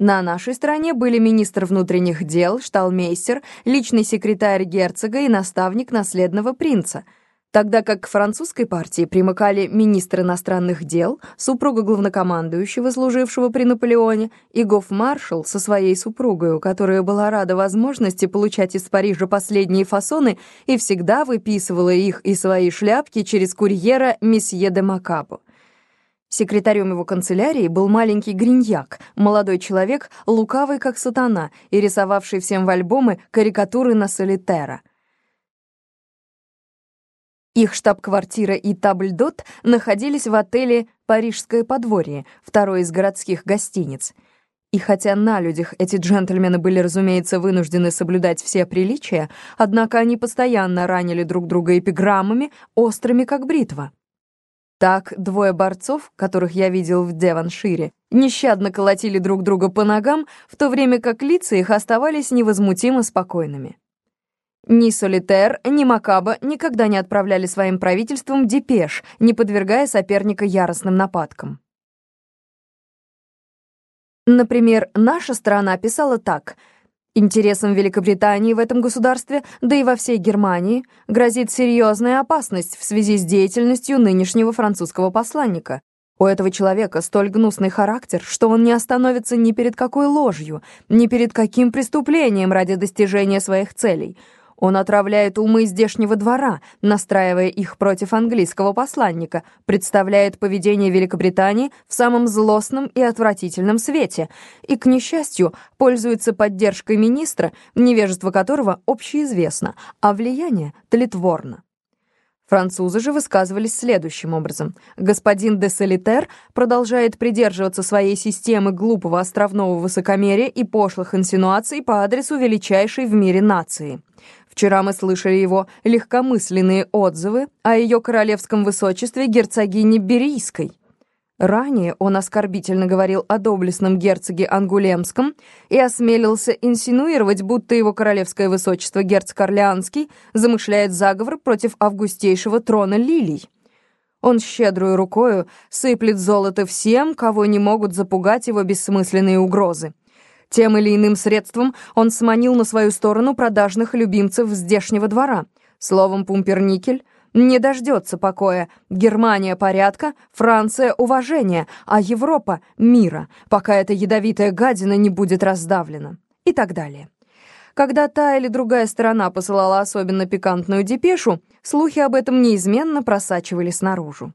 На нашей стороне были министр внутренних дел, шталмейстер, личный секретарь герцога и наставник наследного принца, тогда как к французской партии примыкали министр иностранных дел, супруга главнокомандующего, служившего при Наполеоне, и гофмаршал со своей супругой, которая была рада возможности получать из Парижа последние фасоны и всегда выписывала их и свои шляпки через курьера месье де Макабо. Секретарем его канцелярии был маленький Гриньяк, молодой человек, лукавый как сатана и рисовавший всем в альбомы карикатуры на солитера. Их штаб-квартира и табльдот находились в отеле «Парижское подворье», второй из городских гостиниц. И хотя на людях эти джентльмены были, разумеется, вынуждены соблюдать все приличия, однако они постоянно ранили друг друга эпиграммами, острыми как бритва. Так двое борцов, которых я видел в Деваншире, нещадно колотили друг друга по ногам, в то время как лица их оставались невозмутимо спокойными. Ни Солитер, ни Макаба никогда не отправляли своим правительствам депеш, не подвергая соперника яростным нападкам. Например, наша страна писала так — Интересам Великобритании в этом государстве, да и во всей Германии, грозит серьезная опасность в связи с деятельностью нынешнего французского посланника. У этого человека столь гнусный характер, что он не остановится ни перед какой ложью, ни перед каким преступлением ради достижения своих целей — он отравляет умы здешнего двора, настраивая их против английского посланника, представляет поведение Великобритании в самом злостном и отвратительном свете и, к несчастью, пользуется поддержкой министра, невежество которого общеизвестно, а влияние тлетворно. Французы же высказывались следующим образом. Господин де Солитер продолжает придерживаться своей системы глупого островного высокомерия и пошлых инсинуаций по адресу величайшей в мире нации. Вчера мы слышали его легкомысленные отзывы о ее королевском высочестве герцогине Берийской. Ранее он оскорбительно говорил о доблестном герцоге Ангулемском и осмелился инсинуировать, будто его королевское высочество герцог Орлеанский замышляет заговор против августейшего трона лилий. Он щедрую рукою сыплет золото всем, кого не могут запугать его бессмысленные угрозы. Тем или иным средством он сманил на свою сторону продажных любимцев здешнего двора. Словом, Пумперникель не дождется покоя. Германия — порядка, Франция — уважения, а Европа — мира, пока эта ядовитая гадина не будет раздавлена. И так далее. Когда та или другая сторона посылала особенно пикантную депешу, слухи об этом неизменно просачивались наружу.